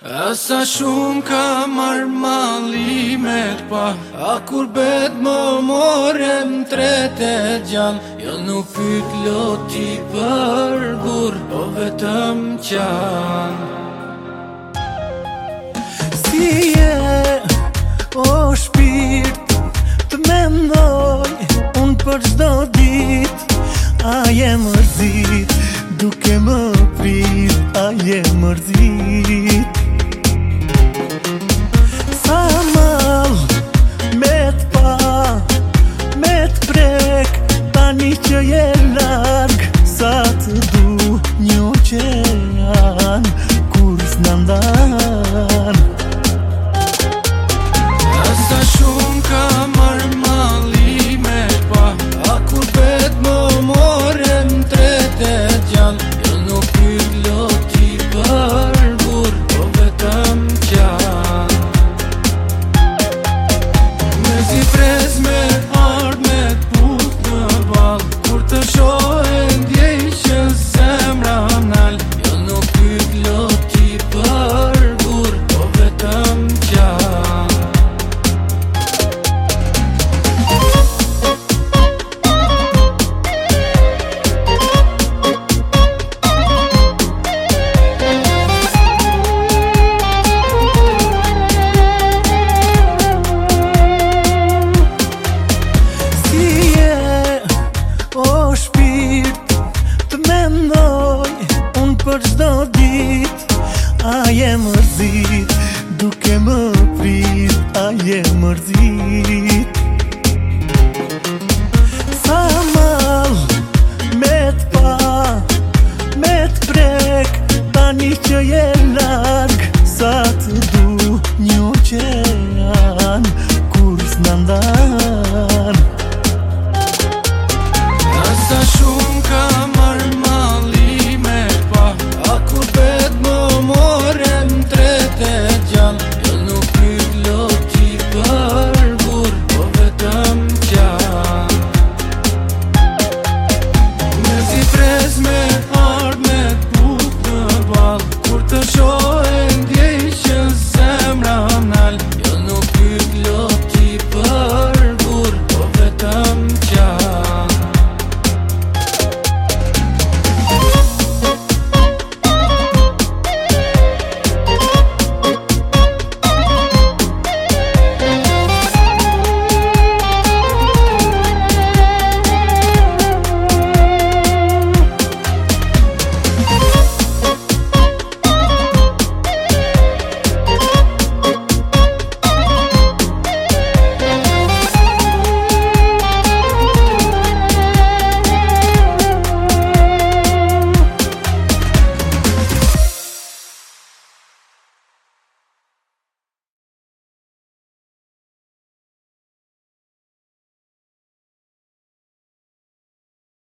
Asa shumë ka marrë malimet pa A kur bet më morem më trete gjan Jo nuk pyt loti për gur Po vetëm qan Si e o shpirt Të me mdoj unë për zdo dit A je mërzit duke më prit A je mërzit Yeah. mendoj Unë për gjdo dit A je mërzit Duke më prit A je mërzit